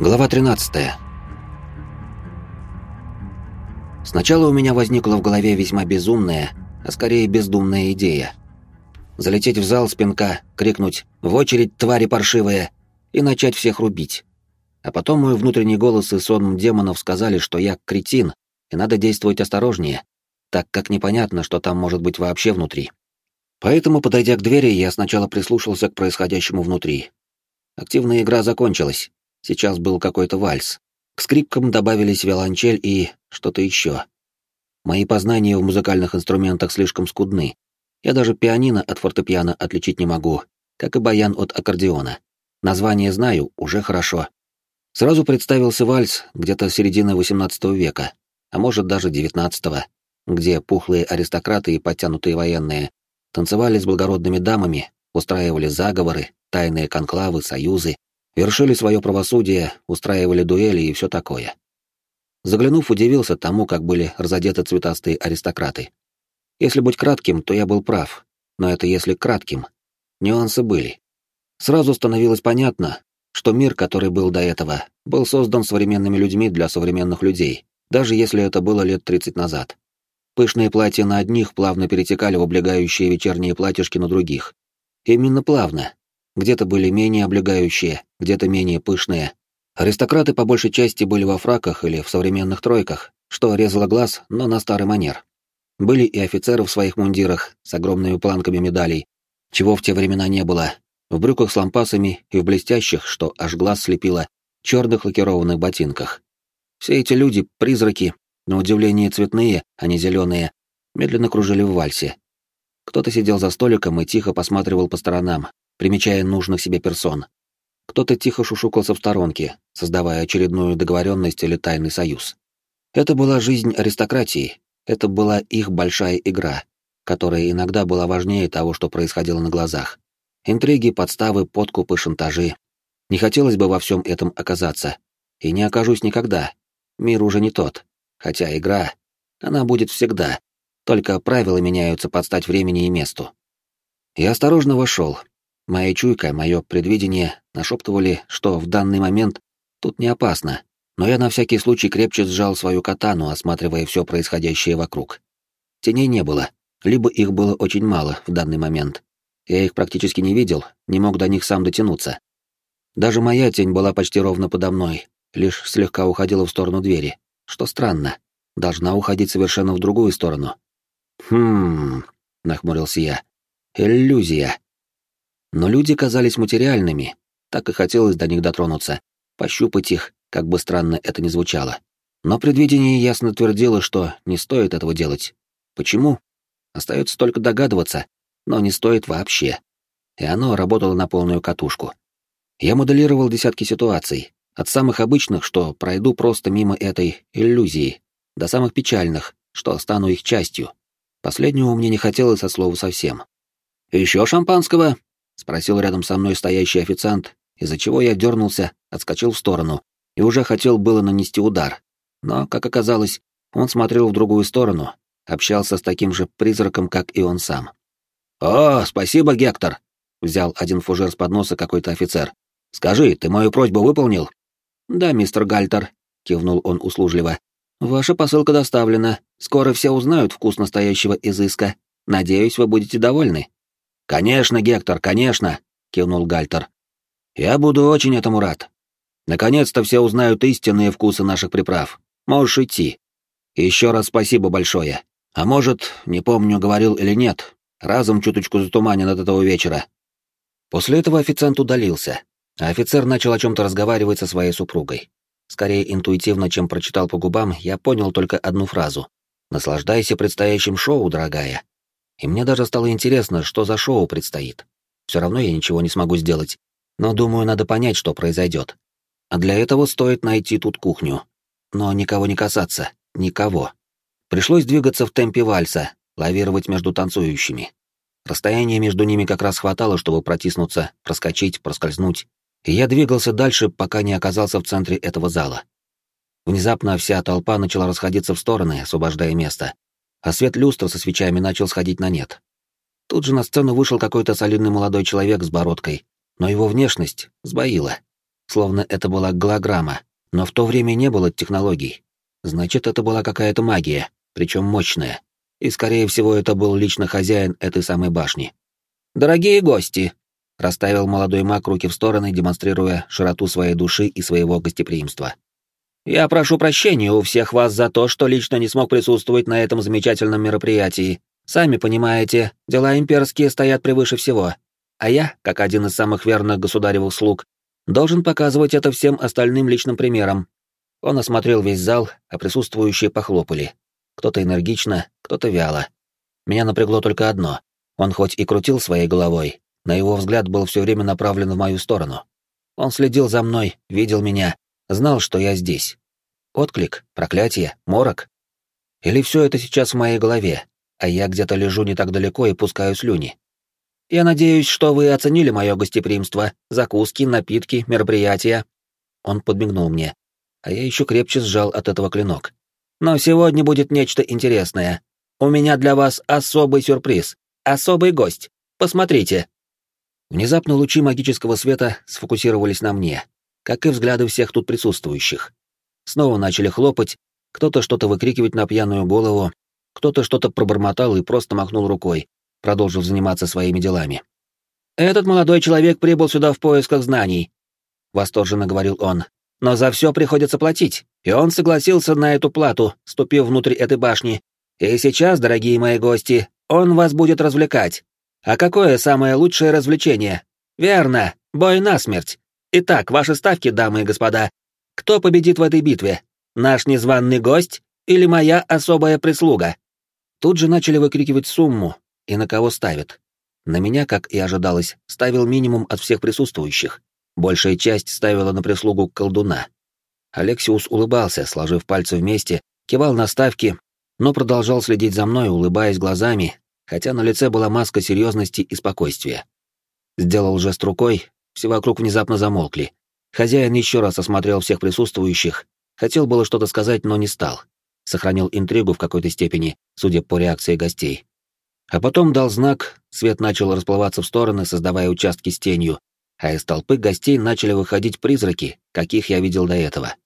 Глава 13. Сначала у меня возникла в голове весьма безумная, а скорее бездумная идея. Залететь в зал с пинка, крикнуть «В очередь, твари паршивые!» и начать всех рубить. А потом мой внутренний голос и сон демонов сказали, что я кретин, и надо действовать осторожнее, так как непонятно, что там может быть вообще внутри. Поэтому, подойдя к двери, я сначала прислушался к происходящему внутри. Активная игра закончилась, Сейчас был какой-то вальс. К скрипкам добавились виолончель и что-то еще. Мои познания в музыкальных инструментах слишком скудны. Я даже пианино от фортепиано отличить не могу, как и баян от аккордеона. Название знаю, уже хорошо. Сразу представился вальс где-то середины XVIII века, а может даже XIX, где пухлые аристократы и подтянутые военные танцевали с благородными дамами, устраивали заговоры, тайные конклавы, союзы, вершили свое правосудие, устраивали дуэли и все такое. Заглянув, удивился тому, как были разодеты цветастые аристократы. Если быть кратким, то я был прав, но это если кратким. Нюансы были. Сразу становилось понятно, что мир, который был до этого, был создан современными людьми для современных людей, даже если это было лет 30 назад. Пышные платья на одних плавно перетекали в облегающие вечерние платьишки на других. Именно плавно, где-то были менее облегающие, где-то менее пышные. Аристократы по большей части были во фраках или в современных тройках, что резало глаз, но на старый манер. Были и офицеры в своих мундирах с огромными планками медалей, чего в те времена не было, в брюках с лампасами и в блестящих, что аж глаз слепило, черных лакированных ботинках. Все эти люди — призраки, на удивление цветные, а не зеленые, медленно кружили в вальсе. Кто-то сидел за столиком и тихо посматривал по сторонам, примечая нужных себе персон. Кто-то тихо шушукался в сторонке, создавая очередную договоренность или тайный союз. Это была жизнь аристократии, это была их большая игра, которая иногда была важнее того, что происходило на глазах. Интриги, подставы, подкупы, шантажи. Не хотелось бы во всем этом оказаться. И не окажусь никогда. Мир уже не тот. Хотя игра, она будет всегда. Только правила меняются под стать времени и месту. Я осторожно вошел, Моя чуйка, мое предвидение нашептывали, что в данный момент тут не опасно, но я на всякий случай крепче сжал свою катану, осматривая все происходящее вокруг. Теней не было, либо их было очень мало в данный момент. Я их практически не видел, не мог до них сам дотянуться. Даже моя тень была почти ровно подо мной, лишь слегка уходила в сторону двери, что странно, должна уходить совершенно в другую сторону. «Хм...» — нахмурился я. «Иллюзия. Но люди казались материальными, так и хотелось до них дотронуться, пощупать их, как бы странно это ни звучало. Но предвидение ясно твердило, что не стоит этого делать. Почему? Остается только догадываться, но не стоит вообще. И оно работало на полную катушку. Я моделировал десятки ситуаций, от самых обычных, что пройду просто мимо этой иллюзии, до самых печальных, что стану их частью. Последнего мне не хотелось от слова совсем. «Еще шампанского?» — спросил рядом со мной стоящий официант, из-за чего я дернулся, отскочил в сторону и уже хотел было нанести удар. Но, как оказалось, он смотрел в другую сторону, общался с таким же призраком, как и он сам. «О, спасибо, Гектор!» — взял один фужер с подноса какой-то офицер. «Скажи, ты мою просьбу выполнил?» «Да, мистер Гальтер», — кивнул он услужливо. «Ваша посылка доставлена. Скоро все узнают вкус настоящего изыска. Надеюсь, вы будете довольны». «Конечно, Гектор, конечно!» — кивнул Гальтер. «Я буду очень этому рад. Наконец-то все узнают истинные вкусы наших приправ. Можешь идти. Еще раз спасибо большое. А может, не помню, говорил или нет, разом чуточку затуманен от этого вечера». После этого официант удалился, а офицер начал о чем-то разговаривать со своей супругой. Скорее интуитивно, чем прочитал по губам, я понял только одну фразу. «Наслаждайся предстоящим шоу, дорогая». И мне даже стало интересно, что за шоу предстоит. Все равно я ничего не смогу сделать. Но думаю, надо понять, что произойдет. А для этого стоит найти тут кухню. Но никого не касаться. Никого. Пришлось двигаться в темпе вальса, лавировать между танцующими. Расстояние между ними как раз хватало, чтобы протиснуться, проскочить, проскользнуть. И я двигался дальше, пока не оказался в центре этого зала. Внезапно вся толпа начала расходиться в стороны, освобождая место а свет люстры со свечами начал сходить на нет. Тут же на сцену вышел какой-то солидный молодой человек с бородкой, но его внешность сбоила. словно это была голограмма, но в то время не было технологий. Значит, это была какая-то магия, причем мощная. И, скорее всего, это был лично хозяин этой самой башни. «Дорогие гости!» — расставил молодой маг руки в стороны, демонстрируя широту своей души и своего гостеприимства. «Я прошу прощения у всех вас за то, что лично не смог присутствовать на этом замечательном мероприятии. Сами понимаете, дела имперские стоят превыше всего. А я, как один из самых верных государевых слуг, должен показывать это всем остальным личным примером. Он осмотрел весь зал, а присутствующие похлопали. Кто-то энергично, кто-то вяло. Меня напрягло только одно. Он хоть и крутил своей головой, но его взгляд был все время направлен в мою сторону. Он следил за мной, видел меня, знал, что я здесь. Отклик, проклятие, морок? Или все это сейчас в моей голове, а я где-то лежу не так далеко и пускаю слюни? Я надеюсь, что вы оценили мое гостеприимство, закуски, напитки, мероприятия. Он подмигнул мне, а я еще крепче сжал от этого клинок. Но сегодня будет нечто интересное. У меня для вас особый сюрприз, особый гость. Посмотрите. Внезапно лучи магического света сфокусировались на мне, как и взгляды всех тут присутствующих. Снова начали хлопать, кто-то что-то выкрикивать на пьяную голову, кто-то что-то пробормотал и просто махнул рукой, продолжив заниматься своими делами. «Этот молодой человек прибыл сюда в поисках знаний», — восторженно говорил он. «Но за все приходится платить, и он согласился на эту плату, ступив внутрь этой башни. И сейчас, дорогие мои гости, он вас будет развлекать. А какое самое лучшее развлечение? Верно, бой насмерть. Итак, ваши ставки, дамы и господа. Кто победит в этой битве? Наш незваный гость или моя особая прислуга?» Тут же начали выкрикивать сумму, и на кого ставит. На меня, как и ожидалось, ставил минимум от всех присутствующих. Большая часть ставила на прислугу колдуна. Алексиус улыбался, сложив пальцы вместе, кивал на ставки, но продолжал следить за мной, улыбаясь глазами, хотя на лице была маска серьезности и спокойствия. Сделал жест рукой, все вокруг внезапно замолкли. Хозяин еще раз осмотрел всех присутствующих, хотел было что-то сказать, но не стал. Сохранил интригу в какой-то степени, судя по реакции гостей. А потом дал знак, свет начал расплываться в стороны, создавая участки с тенью, а из толпы гостей начали выходить призраки, каких я видел до этого.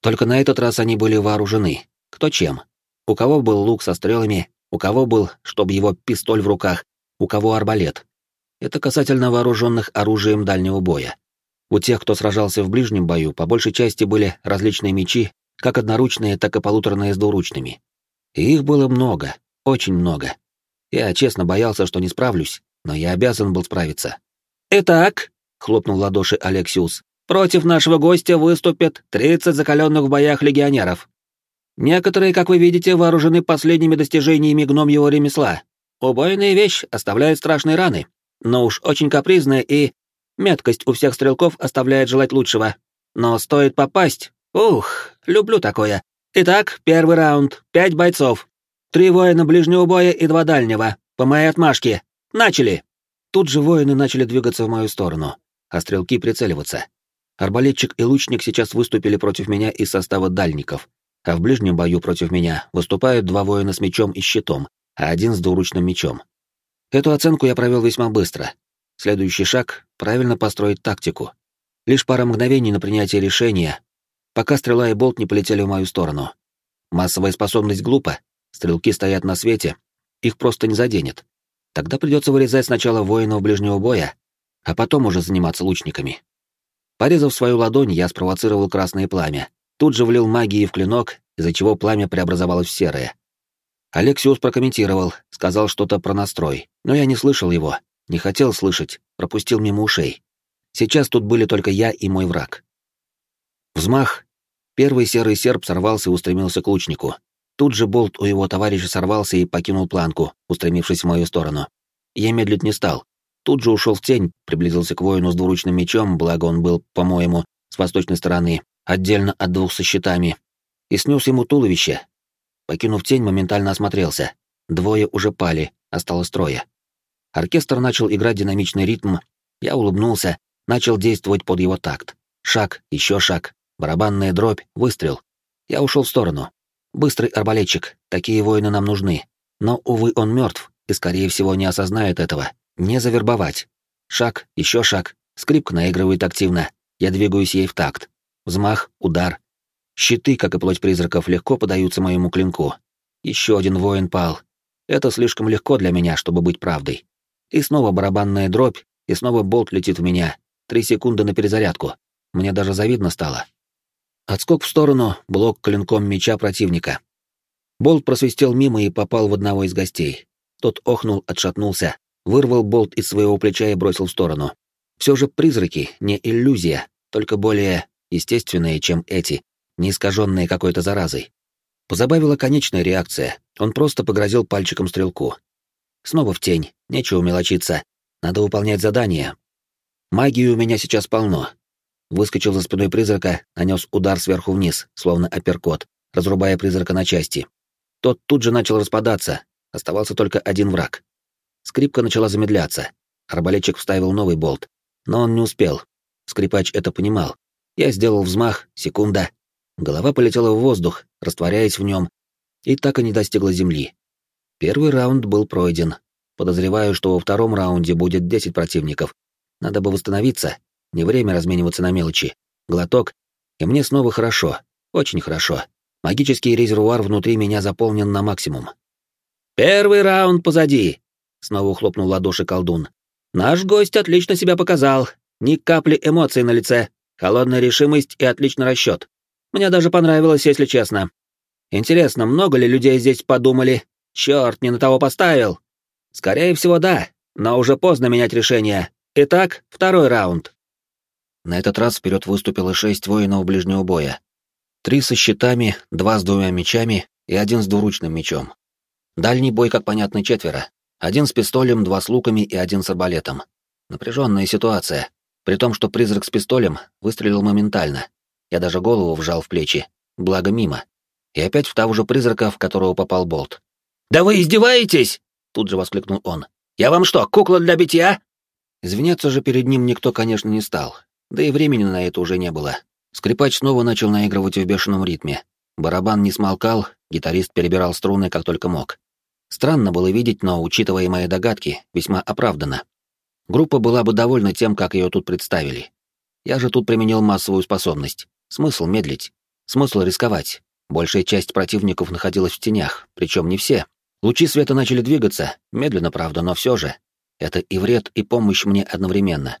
Только на этот раз они были вооружены. Кто чем? У кого был лук со стрелами, у кого был, чтобы его пистоль в руках, у кого арбалет. Это касательно вооруженных оружием дальнего боя. У тех, кто сражался в ближнем бою, по большей части были различные мечи, как одноручные, так и полуторные с двуручными. И их было много, очень много. Я честно боялся, что не справлюсь, но я обязан был справиться. «Итак», — хлопнул ладоши Алексиус, — «против нашего гостя выступят 30 закаленных в боях легионеров. Некоторые, как вы видите, вооружены последними достижениями гномьего ремесла. Убойная вещь оставляет страшные раны, но уж очень капризная и... Меткость у всех стрелков оставляет желать лучшего. Но стоит попасть... Ух, люблю такое. Итак, первый раунд. Пять бойцов. Три воина ближнего боя и два дальнего. По моей отмашке. Начали!» Тут же воины начали двигаться в мою сторону, а стрелки прицеливаться. Арбалетчик и лучник сейчас выступили против меня из состава дальников, а в ближнем бою против меня выступают два воина с мечом и щитом, а один с двуручным мечом. Эту оценку я провел весьма быстро. Следующий шаг — правильно построить тактику. Лишь пара мгновений на принятие решения, пока стрела и болт не полетели в мою сторону. Массовая способность глупа, Стрелки стоят на свете, их просто не заденет. Тогда придется вырезать сначала воинов ближнего боя, а потом уже заниматься лучниками. Порезав свою ладонь, я спровоцировал красное пламя. Тут же влил магии в клинок, из-за чего пламя преобразовалось в серое. Алексиус прокомментировал, сказал что-то про настрой, но я не слышал его, не хотел слышать, пропустил мимо ушей. Сейчас тут были только я и мой враг. Взмах. Первый серый серп сорвался и устремился к лучнику. Тут же болт у его товарища сорвался и покинул планку, устремившись в мою сторону. Я медлить не стал. Тут же ушел в тень, приблизился к воину с двуручным мечом, благо он был, по-моему, с восточной стороны, отдельно от двух со щитами, и снес ему туловище. Покинув тень, моментально осмотрелся. Двое уже пали, осталось трое. Оркестр начал играть динамичный ритм. Я улыбнулся, начал действовать под его такт. Шаг, еще шаг, барабанная дробь, выстрел. Я ушел в сторону. Быстрый арбалетчик, такие воины нам нужны. Но, увы, он мертв и, скорее всего, не осознает этого. Не завербовать. Шаг, еще шаг. Скрипка наигрывает активно. Я двигаюсь ей в такт. Взмах, удар. Щиты, как и плоть призраков, легко подаются моему клинку. Еще один воин пал. Это слишком легко для меня, чтобы быть правдой. И снова барабанная дробь, и снова болт летит в меня. Три секунды на перезарядку. Мне даже завидно стало. Отскок в сторону, блок клинком меча противника. Болт просвистел мимо и попал в одного из гостей. Тот охнул, отшатнулся, вырвал болт из своего плеча и бросил в сторону. Все же призраки, не иллюзия, только более естественные, чем эти, не искаженные какой-то заразой. Позабавила конечная реакция. Он просто погрозил пальчиком стрелку. Снова в тень, нечего мелочиться. Надо выполнять задание. Магии у меня сейчас полно. Выскочил за спиной призрака, нанес удар сверху вниз, словно апперкот, разрубая призрака на части. Тот тут же начал распадаться. Оставался только один враг. Скрипка начала замедляться. Арбалетчик вставил новый болт. Но он не успел. Скрипач это понимал. Я сделал взмах, секунда. Голова полетела в воздух, растворяясь в нем, и так и не достигла земли. Первый раунд был пройден. Подозреваю, что во втором раунде будет 10 противников. Надо бы восстановиться. Не время размениваться на мелочи. Глоток, и мне снова хорошо. Очень хорошо. Магический резервуар внутри меня заполнен на максимум. «Первый раунд позади!» — снова хлопнул ладоши колдун. «Наш гость отлично себя показал. Ни капли эмоций на лице. Холодная решимость и отличный расчет. Мне даже понравилось, если честно. Интересно, много ли людей здесь подумали? Черт, не на того поставил. Скорее всего, да, но уже поздно менять решение. Итак, второй раунд. На этот раз вперед выступило шесть воинов ближнего боя. Три со щитами, два с двумя мечами и один с двуручным мечом. Дальний бой, как понятно, четверо. Один с пистолем, два с луками и один с арбалетом. Напряженная ситуация. При том, что призрак с пистолем выстрелил моментально. Я даже голову вжал в плечи, благо мимо. И опять в того же призрака, в которого попал болт. «Да вы издеваетесь!» — тут же воскликнул он. «Я вам что, кукла для битья?» Извиняться же перед ним никто, конечно, не стал. Да и времени на это уже не было. Скрипач снова начал наигрывать в бешеном ритме. Барабан не смолкал, гитарист перебирал струны как только мог. Странно было видеть, но, учитывая мои догадки, весьма оправданно. Группа была бы довольна тем, как ее тут представили. Я же тут применил массовую способность. Смысл медлить. Смысл рисковать. Большая часть противников находилась в тенях, причем не все. Лучи света начали двигаться, медленно, правда, но все же. Это и вред, и помощь мне одновременно.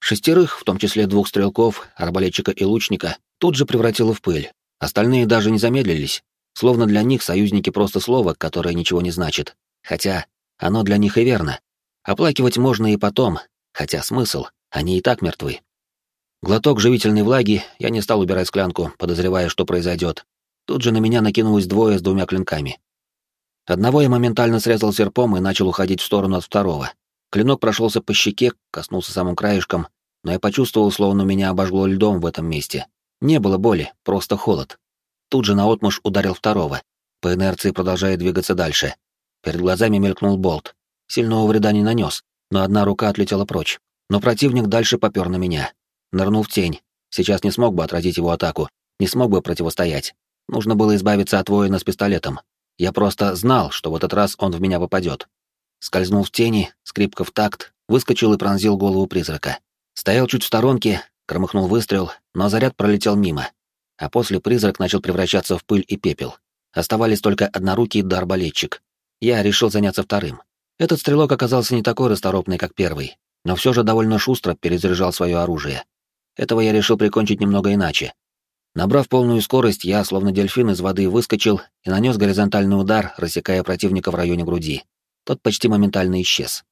Шестерых, в том числе двух стрелков, арбалетчика и лучника, тут же превратило в пыль. Остальные даже не замедлились, словно для них союзники просто слово, которое ничего не значит. Хотя оно для них и верно. Оплакивать можно и потом, хотя смысл, они и так мертвы. Глоток живительной влаги, я не стал убирать склянку, подозревая, что произойдет. Тут же на меня накинулось двое с двумя клинками. Одного я моментально срезал серпом и начал уходить в сторону от второго. Клинок прошелся по щеке, коснулся самым краешком, но я почувствовал, словно меня обожгло льдом в этом месте. Не было боли, просто холод. Тут же наотмашь ударил второго, по инерции продолжая двигаться дальше. Перед глазами мелькнул болт. Сильного вреда не нанес, но одна рука отлетела прочь. Но противник дальше попер на меня. Нырнул в тень. Сейчас не смог бы отразить его атаку, не смог бы противостоять. Нужно было избавиться от воина с пистолетом. Я просто знал, что в этот раз он в меня попадет. Скользнул в тени, скрипка в такт, выскочил и пронзил голову призрака. Стоял чуть в сторонке, громыхнул выстрел, но заряд пролетел мимо. А после призрак начал превращаться в пыль и пепел. Оставались только однорукий да арбалетчик. Я решил заняться вторым. Этот стрелок оказался не такой расторопный, как первый, но все же довольно шустро перезаряжал свое оружие. Этого я решил прикончить немного иначе. Набрав полную скорость, я, словно дельфин из воды, выскочил и нанес горизонтальный удар, рассекая противника в районе груди. Тот почти моментально исчез.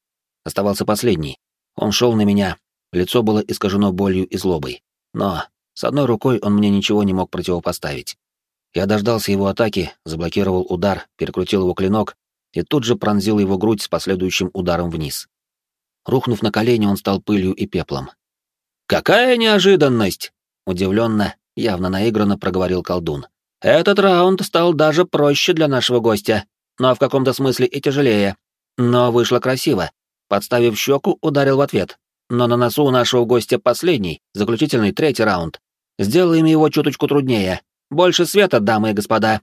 Оставался последний. Он шел на меня, лицо было искажено болью и злобой. Но с одной рукой он мне ничего не мог противопоставить. Я дождался его атаки, заблокировал удар, перекрутил его клинок и тут же пронзил его грудь с последующим ударом вниз. Рухнув на колени, он стал пылью и пеплом. «Какая неожиданность!» — удивленно, явно наигранно проговорил колдун. «Этот раунд стал даже проще для нашего гостя, но в каком-то смысле и тяжелее. Но вышло красиво. Подставив щеку, ударил в ответ. Но на носу у нашего гостя последний, заключительный третий раунд. Сделаем его чуточку труднее. Больше света, дамы и господа».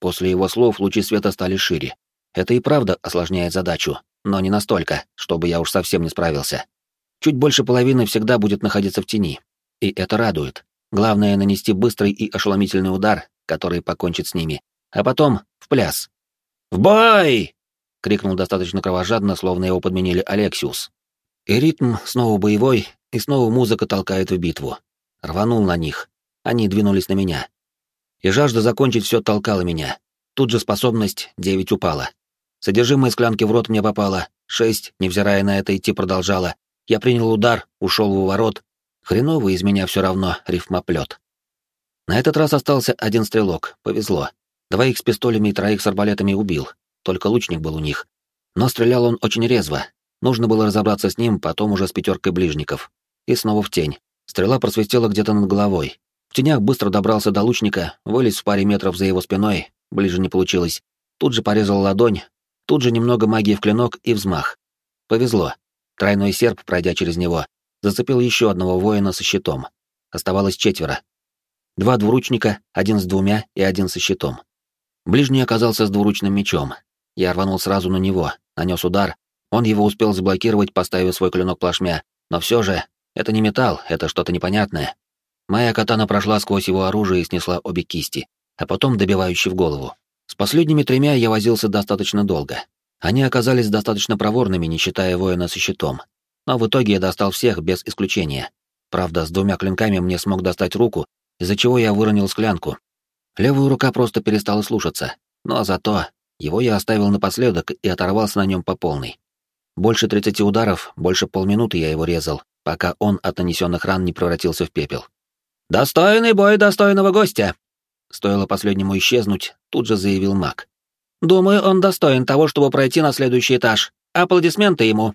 После его слов лучи света стали шире. Это и правда осложняет задачу, но не настолько, чтобы я уж совсем не справился. Чуть больше половины всегда будет находиться в тени, И это радует. Главное — нанести быстрый и ошеломительный удар, который покончит с ними. А потом — в пляс. «В бой!» — крикнул достаточно кровожадно, словно его подменили Алексиус. И ритм снова боевой, и снова музыка толкает в битву. Рванул на них. Они двинулись на меня. И жажда закончить все толкала меня. Тут же способность девять упала. Содержимое склянки в рот мне попало, шесть, невзирая на это, идти продолжала. Я принял удар, ушел в ворот. Хреново из меня все равно рифмоплет. На этот раз остался один стрелок, повезло. Двоих с пистолями и троих с арбалетами убил, только лучник был у них. Но стрелял он очень резво. Нужно было разобраться с ним, потом уже с пятеркой ближников. И снова в тень. Стрела просвистела где-то над головой. В тенях быстро добрался до лучника, вылез в паре метров за его спиной, ближе не получилось. Тут же порезал ладонь, тут же немного магии в клинок и взмах. Повезло. Тройной серп, пройдя через него, зацепил еще одного воина со щитом. Оставалось четверо. Два двуручника, один с двумя и один со щитом. Ближний оказался с двуручным мечом. Я рванул сразу на него, нанес удар. Он его успел заблокировать, поставив свой клинок плашмя. Но все же, это не металл, это что-то непонятное. Моя катана прошла сквозь его оружие и снесла обе кисти, а потом добивающий в голову. С последними тремя я возился достаточно долго. Они оказались достаточно проворными, не считая воина со щитом. Но в итоге я достал всех без исключения. Правда, с двумя клинками мне смог достать руку, из-за чего я выронил склянку. Левая рука просто перестала слушаться, но зато его я оставил напоследок и оторвался на нем по полной. Больше тридцати ударов, больше полминуты я его резал, пока он от нанесенных ран не превратился в пепел. «Достойный бой достойного гостя!» Стоило последнему исчезнуть, тут же заявил маг. «Думаю, он достоин того, чтобы пройти на следующий этаж. Аплодисменты ему!»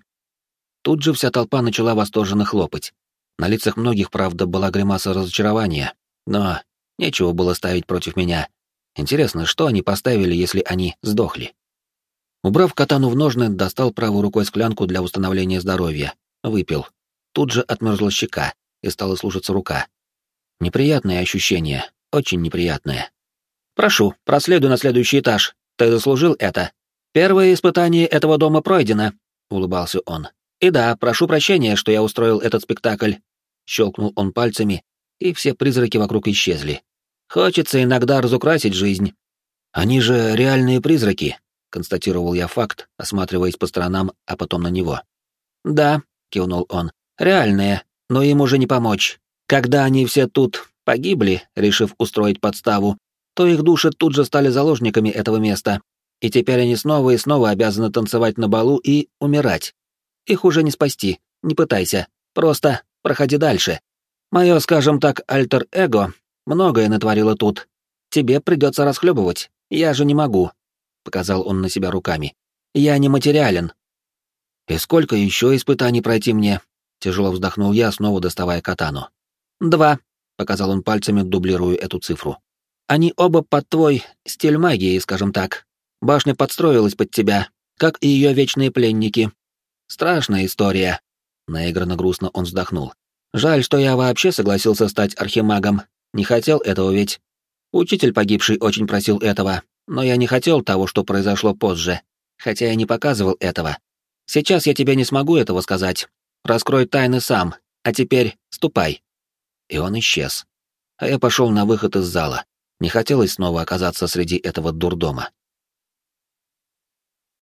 Тут же вся толпа начала восторженно хлопать. На лицах многих, правда, была гримаса разочарования, но нечего было ставить против меня. Интересно, что они поставили, если они сдохли? Убрав катану в ножны, достал правой рукой склянку для установления здоровья. Выпил. Тут же отмерзла щека, и стала слушаться рука. Неприятное ощущение, очень неприятное. «Прошу, проследуй на следующий этаж. Ты заслужил это. Первое испытание этого дома пройдено», — улыбался он. «И да, прошу прощения, что я устроил этот спектакль». Щелкнул он пальцами, и все призраки вокруг исчезли. «Хочется иногда разукрасить жизнь». «Они же реальные призраки», — констатировал я факт, осматриваясь по сторонам, а потом на него. «Да», — кивнул он, — «реальные, но им уже не помочь. Когда они все тут погибли, решив устроить подставу, то их души тут же стали заложниками этого места, и теперь они снова и снова обязаны танцевать на балу и умирать. Их уже не спасти, не пытайся, просто проходи дальше. Мое, скажем так, альтер-эго многое натворило тут. Тебе придется расхлебывать, я же не могу», — показал он на себя руками. «Я не материален». «И сколько еще испытаний пройти мне?» — тяжело вздохнул я, снова доставая катану. «Два», — показал он пальцами, дублируя эту цифру. «Они оба под твой стиль магии, скажем так. Башня подстроилась под тебя, как и ее вечные пленники. Страшная история». Наигранно грустно он вздохнул. «Жаль, что я вообще согласился стать архимагом. Не хотел этого ведь. Учитель погибший очень просил этого, но я не хотел того, что произошло позже, хотя я не показывал этого. Сейчас я тебе не смогу этого сказать. Раскрой тайны сам, а теперь ступай» и он исчез. А я пошел на выход из зала. Не хотелось снова оказаться среди этого дурдома.